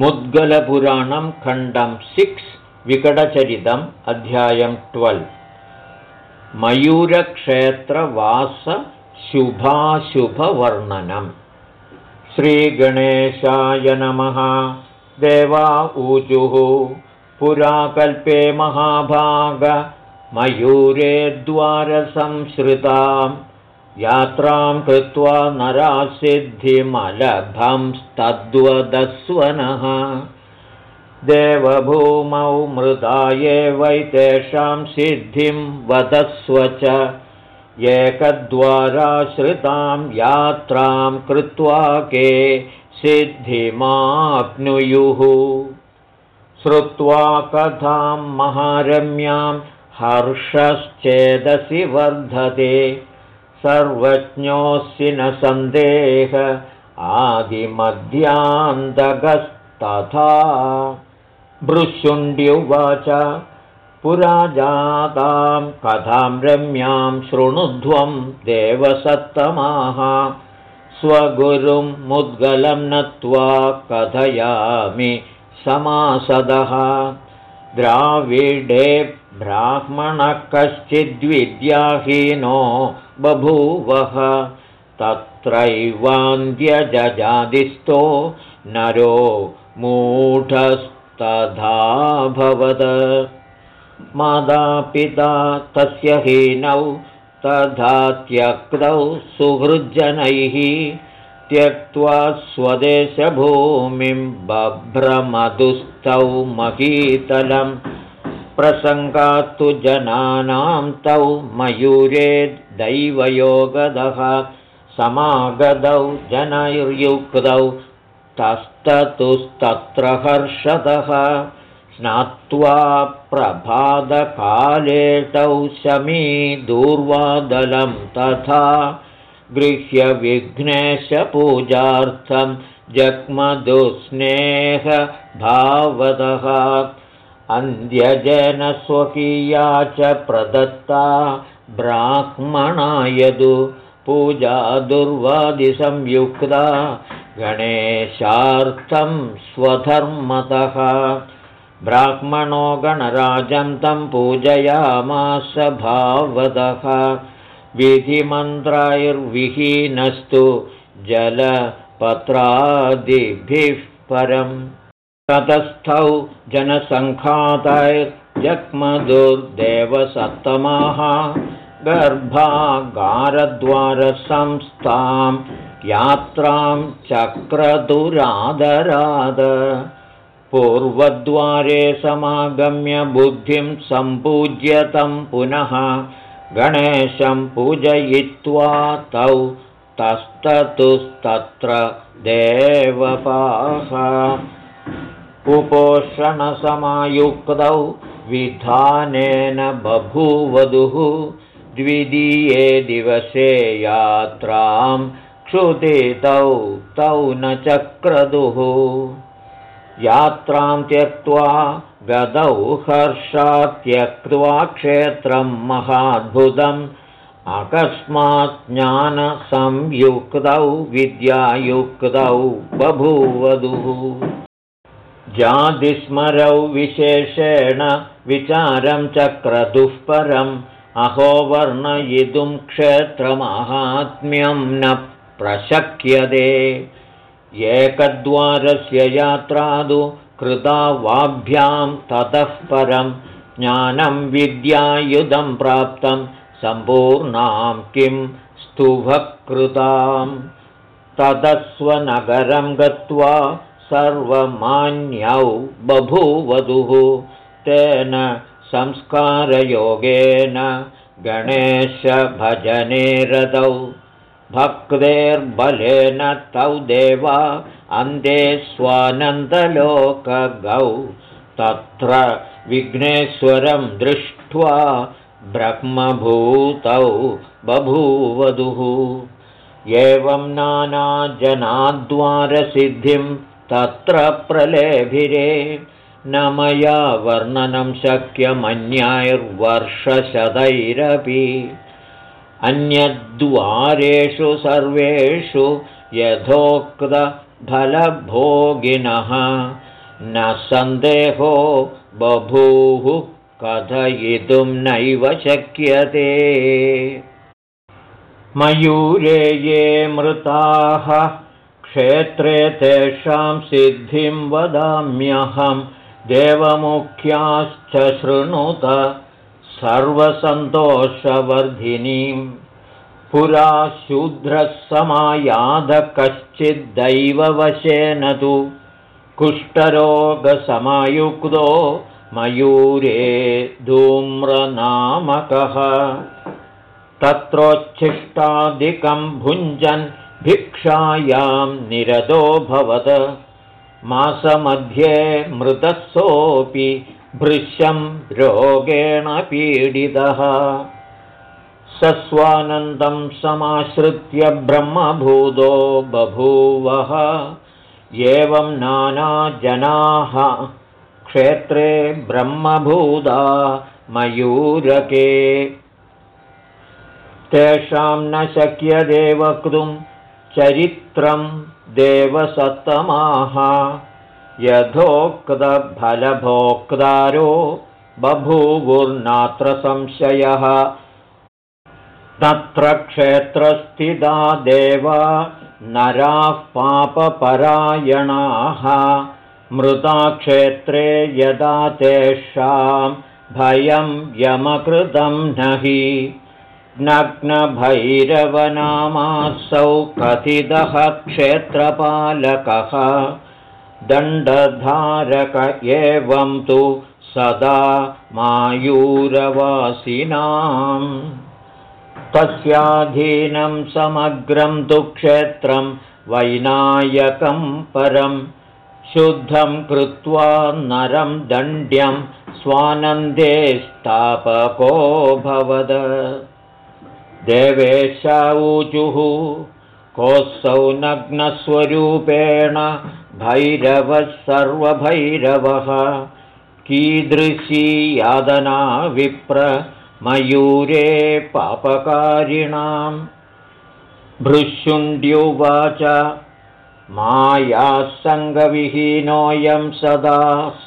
मुद्गलपुराणं खण्डं सिक्स् विकटचरितम् अध्यायं ट्वेल्व् मयूरक्षेत्रवासशुभाशुभवर्णनम् श्रीगणेशाय नमः। देवा ऊजुः। पुराकल्पे महाभागमयूरे द्वारसंश्रिताम् यात्रां कृत्वा नरासिद्धिमलभंस्तद्वदस्वनः। देवभूमौ मृदाये वै तेषां सिद्धिं वदस्व च। एकदद्वाराश्रितां यात्रां कृत्वा के सिद्धिमाप्नुयुः। श्रुत्वा कथां महारम्यां हर्षश्चेदसि वर्धते सर्वज्ञोऽसि न सन्देह आदिमध्यान्तगस्तथा। भृशुण्ड्युवाच पुरा जातां कथां रम्यां शृणुध्वं देवसत्तमाः। स्वगुरुं मुद्गलं नत्वा कथयामि समासदः। द्राविडे ब्राह्मणः कश्चिद्विद्याहीनो बभूवः तत्रैवान्द्यजजादिस्थो नरो मूढस्तथाभवद मातापिता तस्य हीनौ तथा त्यक्तौ सुहृज्जनैः त्यक्त्वा स्वदेशभूमिं बभ्रमधुस्तौ महीतलम् प्रसङ्गात्तु जनानां तौ मयूरे दैवयोगदः समागतौ जनैर्युक्तौ तस्ततुस्तत्र हर्षदः स्नात्वा प्रभातकाले तौ शमी दूर्वादलं तथा गृह्य विघ्नेशपूजार्थं जग्मदुस्नेहभावदः अन्ध्यजनस्वकीया च प्रदत्ता ब्राह्मणायदु पूजा दुर्वादिसंयुक्ता गणेशार्थं स्वधर्मतः। ब्राह्मणो गणराजं तं पूजयामास भावदः। विधिमन्त्रैर्विहीनस्तु जलपत्रादिभिः परम् ततस्थौ जनसङ्घातैर्जग्मदुर्देवसत्तमाः गर्भागारद्वारसंस्थां यात्रां चक्रदुरादराद। पूर्वद्वारे समागम्य बुद्धिं सम्पूज्यतं पुनः गणेशं पूजयित्वा तौ तस्ततुस्तत्र देवपाः उपोषणसमायुक्तौ विधानेन बभूवधुः द्वितीये दिवसे यात्रां क्षुदितौ तौ न चक्रदुः। यात्रां त्यक्त्वा गदौ हर्षात् त्यक्त्वा क्षेत्रं महाद्भुतम्। अकस्मात् ज्ञानसंयुक्तौ विद्यायुक्तौ बभूवधुः जातिस्मरौ विशेषेण विचारं चक्रदुःपरम् अहो वर्णयितुं क्षेत्रमाहात्म्यं न प्रशक्यते। एकद्वारस्य यात्रादु कृता वाभ्यां ततः परं ज्ञानं विद्यायुधं प्राप्तं सम्पूर्णां किं स्तुभकृतां ततस्वनगरं गत्वा सर्वमान्यौ बभूवधुः तेन संस्कारयोगेन गणेशभजने रतौ भक्तेर्बलेन तौ देवा अन्ते स्वानन्दलोकगौ। तत्र विघ्नेश्वरं दृष्ट्वा ब्रह्मभूतौ बभूवधुः। एवं नानाजनाद्वारसिद्धिं तत्र प्रलेभिरे न मया वर्णनं शक्यमन्याैर्वर्षशतैरपि अन्यद्वारेषु सर्वेषु यथोक्तवर्णनमेव फलभोगिनः न सन्देहो बभूः कथयितुं नैव शक्यते। मयूरे ये मृताः क्षेत्रे तेषां सिद्धिं वदाम्यहं। देवमुख्याश्च शृणुत सर्वसन्तोषवर्धिनीं। पुरा शूद्रः समायाद कश्चिद्दैववशेन तु। कुष्ठरोगसमायुक्तो मयूरे धूम्रनामकः। तत्रोच्छिष्टादिकं भुञ्जन् भिक्षायां निरतोऽभवत् मासमध्ये मृतसोऽपि भृश्यं रोगेण पीडितः। सस्वानन्दं समाश्रित्य ब्रह्मभूतो बभूवः। एवं नानाजनाः क्षेत्रे ब्रह्मभूता मयूरके। तेषां न शक्यते वक्तुं चरित्रं देवसत्तमाः। यथोक्तफलभोक्तारो बभूवुर्नात्र संशयः। तत्र क्षेत्रस्थिता देवा नराः पापपरायणाः। मृताक्षेत्रे यदा तेषां भयं यमकृतं न हि नग्नभैरवनामासौ कथितः क्षेत्रपालकः दण्डधारक एवं तु सदा मायूरवासिनाम्। तस्याधीनं समग्रं तु क्षेत्रं वैनायकं परम् शुद्धं कृत्वा नरं दण्ड्यं स्वानन्दे स्थापकोऽभवद देवेशाऊचुः कोऽसौ नग्नस्वरूपेण भैरवः सर्वभैरवः कीदृशी यादना विप्र मयूरे पापकारिणां भृशुण्ड्युवाच मायासङ्गविहीनोऽयं सदा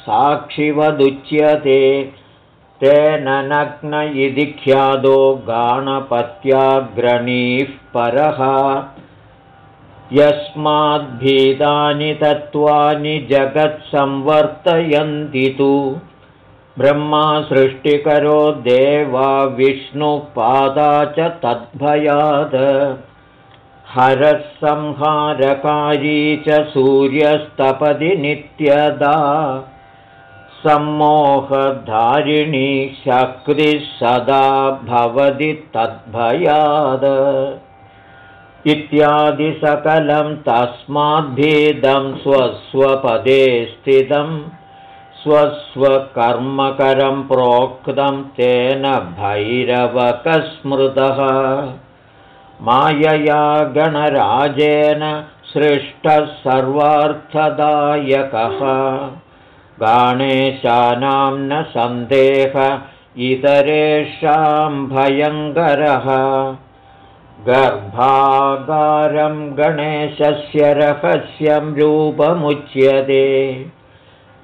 साक्षिवदुच्यते तेन नग्न इति ख्यातो गाणपत्याग्रणीः परः। यस्माद्भीतानि तत्त्वानि जगत्संवर्तयन्ति तु। ब्रह्मा सृष्टिकरो देवा विष्णुपादा च तद्भयात्। हरसंहारकारी च सूर्यस्तपदि नित्यदा सम्मोहधारिणी शक्तिः सदा भवति तद्भयाद। इत्यादिसकलं तस्माद्भेदं स्वस्वपदे स्थितं स्वस्वकर्मकरं प्रोक्तं तेन भैरवकस्मृतः। मायया गणराजेन सृष्टः सर्वार्थदायकः गाणेशानां न सन्देह इतरेषां भयङ्करः। गर्भागारं गणेशस्य रहस्यं रूपमुच्यते।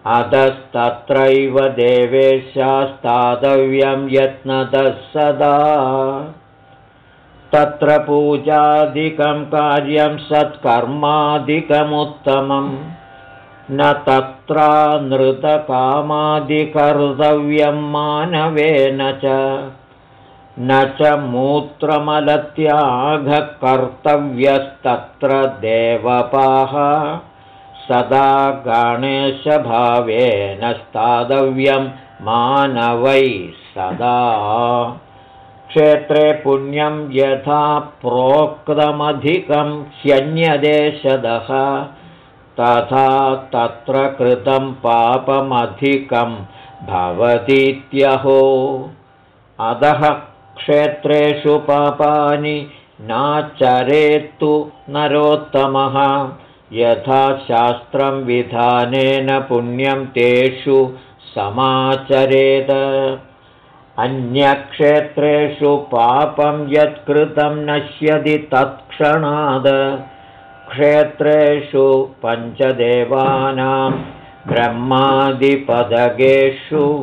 अधस्तत्रैव देवेशास्तातव्यं यत्नतः सदा। तत्र पूजादिकं कार्यं सत्कर्मादिकमुत्तमम्। न तत्रा नृतकामादिकर्तव्यं मानवेन च। न च मूत्रमलत्यागकर्तव्यस्तत्र देवपाः। सदा गणेशभावेन स्थातव्यं मानवैः सदा। क्षेत्रे पुण्यं यथा प्रोक्तमधिकं ह्यन्यदेशदः तथा तत्र कृतं पापमधिकं भवतीत्यहो। अधः क्षेत्रेषु पापानि नाचरेत्तु नरोत्तमः। यथा शास्त्रं विधानेन पुण्यं तेषु समाचरेत। अन्यक्षेत्रेषु पापं यत्कृतं नश्यति तत्क्षणाद् क्षेत्रेषु पञ्चदेवानां ब्रह्मादिपदगेषु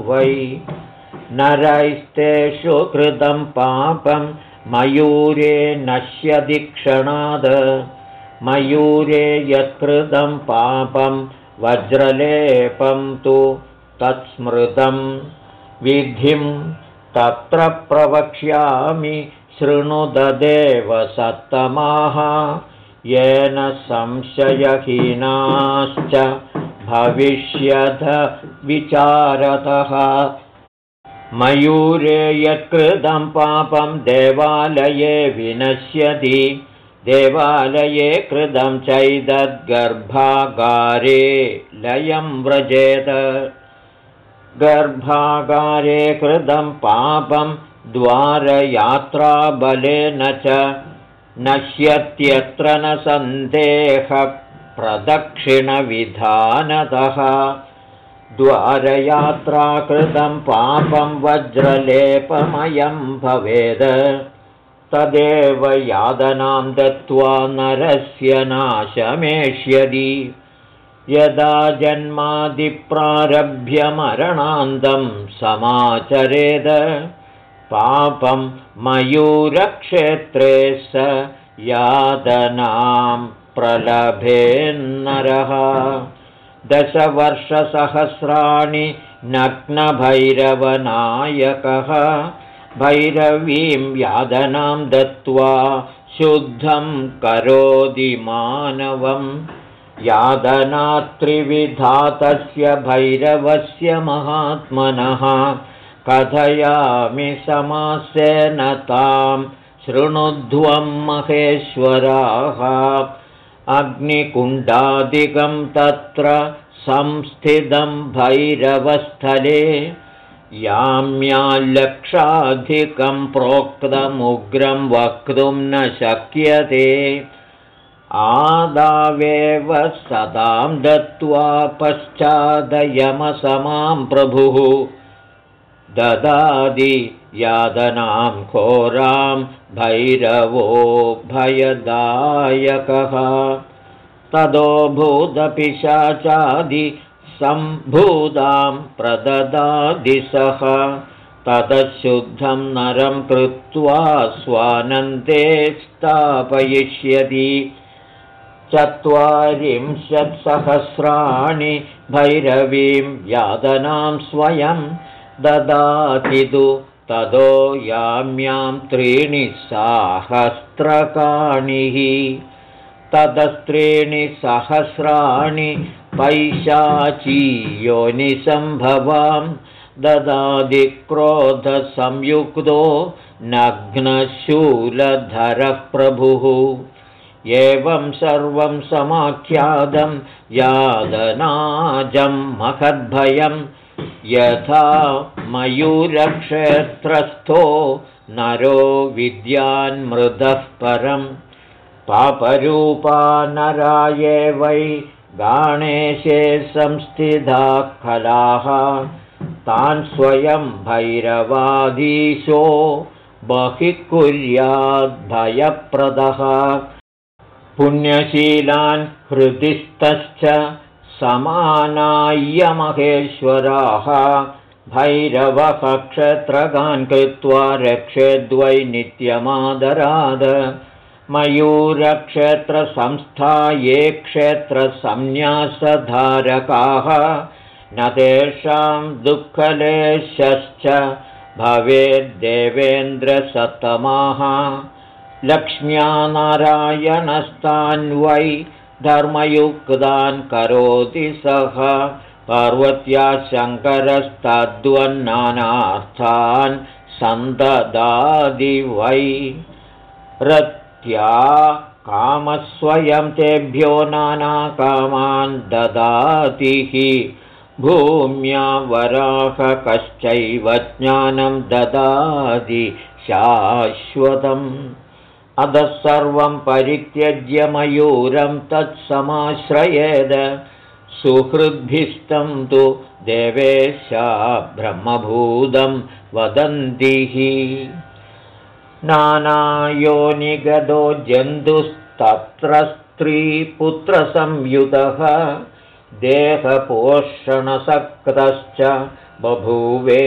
वै नरैस्तेषु कृतं पापं मयूरे नश्यति क्षणाद। मयूरे यत्कृतं पापं वज्रलेपं तु तत्स्मृतं। विधिं तत्र प्रवक्ष्यामि शृणुददेव सत्तमाः येन संशयहीनाश्च भविष्यथ विचारतः। मयूरे यत्कृतं पापं देवालये विनश्यति। देवालये कृतं चैदद्गर्भागारे लयं व्रजेत। गर्भागारे कृतं पापं द्वारयात्राबलेन च नश्यत्यत्र न सन्देहप्रदक्षिणविधानतः द्वारयात्रा कृतं पापं वज्रलेपमयं भवेद। तदेव यादनां दत्त्वा नरस्य नाशमेष्यति यदा जन्मादिप्रारभ्यमरणान्तं समाचरेद पापं मयूरक्षेत्रे स यादनां प्रलभेन्नरः। दशवर्षसहस्राणि नग्नभैरवनायकः भैरवीं यादनां दत्त्वा शुद्धं करोति मानवं। यादनात्रिविधातस्य भैरवस्य महात्मनः कथयामि समासेन तां शृणुध्वं महेश्वराः। अग्निकुण्डादिकं तत्र संस्थितं भैरवस्थले। याम्याल्लक्षाधिकं प्रोक्तमुग्रं वक्तुं न शक्यते। आदावेव सदां दत्त्वा पश्चादयमसमां प्रभुः ददादि यादनां घोरां भैरवो भयदायकः। तदो भूतपिशाचादि सम्भूतां प्रददादि सः। ततशुद्धं नरं कृत्वा स्वानन्दे स्थापयिष्यति। चत्वारिंशत्सहस्राणि भैरवीं यादनां स्वयं ददातितु तदो याम्यां त्रीणि साहस्रकाणिः। ततस्त्रीणि सहस्राणि पैशाची योनिसम्भवां ददादिक्रोधसंयुक्तो नग्नशूलधरः प्रभुः एवं सर्वं समाख्यातं यादनाजं महद्भयं यथा मयूरक्षेत्रस्थो नरो विद्यान्मृदः परं पापरूपा नराये वै गाणेशे संस्थिता खलाः। तान् स्वयं भैरवाधीशो बहिः कुर्याद्भयप्रदः पुण्यशीलान् समानाय्यमहेश्वराः। भैरवः क्षत्रगान् कृत्वा रक्षेद्वै नित्यमादराद। मयूरक्षेत्रसंस्था ये क्षेत्रसंन्यासधारकाः न तेषां दुःखलेशश्च भवेद्देवेन्द्रसत्तमाः लक्ष्म्या नारायणस्तान्वै धर्मयुक्तान् करोति सः। पार्वत्या शङ्करस्तद्वन्नानार्थान् सन्ददादि वै रत्या कामस्वयं तेभ्यो नानाकामान् ददाति हि। भूम्या वराह कश्चैव ज्ञानं ददाति शाश्वतम् अधः सर्वं परित्यज्य मयूरं तत्समाश्रयेद। सुहृद्भिस्तं तु देवेशा ब्रह्मभूतं वदन्तिः नानायो निगतो जन्तुस्तत्रस्तावुपस्थितः स्त्रीपुत्रसंयुतः देहपोषणसक्तश्च बभूवे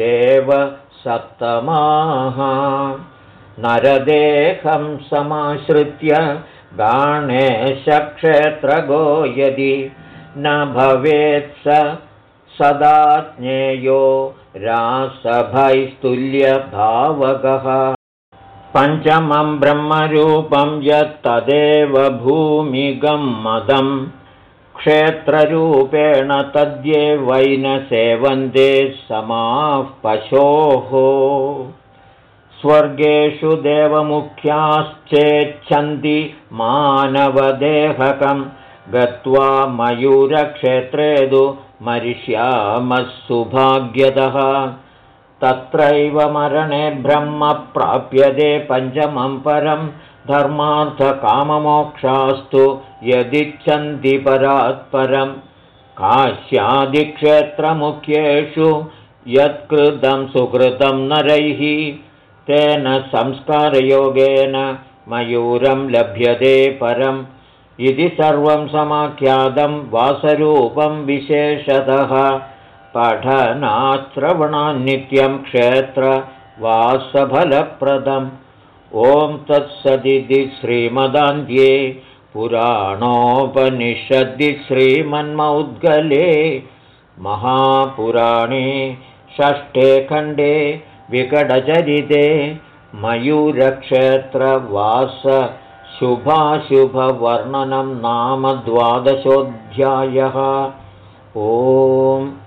देवसप्तमाः नरदेहं समाश्रित्य गाणेशक्षेत्रगो यदि न भवेत् सदा ज्ञेयो रासभैस्तुल्यभावगः। पञ्चमं ब्रह्मरूपं यत्तदेव भूमिगं मदं। क्षेत्ररूपेण तद्ये वैनसेवन्दे समाः पशोः स्वर्गेषु देवमुख्याश्चेच्छन्ति मानवदेहकं गत्वा मयूरक्षेत्रे तु मरिष्यामः सुभाग्यतः। तत्रैव मरणे ब्रह्म प्राप्यते पञ्चमं परं धर्मार्थकाममोक्षास्तु यदिच्छन्ति परात्परं। काश्यादिक्षेत्रमुख्येषु यत्कृतं सुकृतं नरैः तेन संस्कारयोगेन मयूरं लभ्यते परम्। इति सर्वं समाख्यातं वासरूपं विशेषतः। पठनाश्रवणान्नित्यं क्षेत्रवासफलप्रदम् ॐ तत्सदिति श्रीमदान्ध्ये पुराणोपनिषद्दि श्रीमन्मौद्गले। महापुराणे षष्ठे खण्डे विकटचरिते मयूरक्षेत्रवासशुभाशुभवर्णनं नाम द्वादशोऽध्यायः। ओम्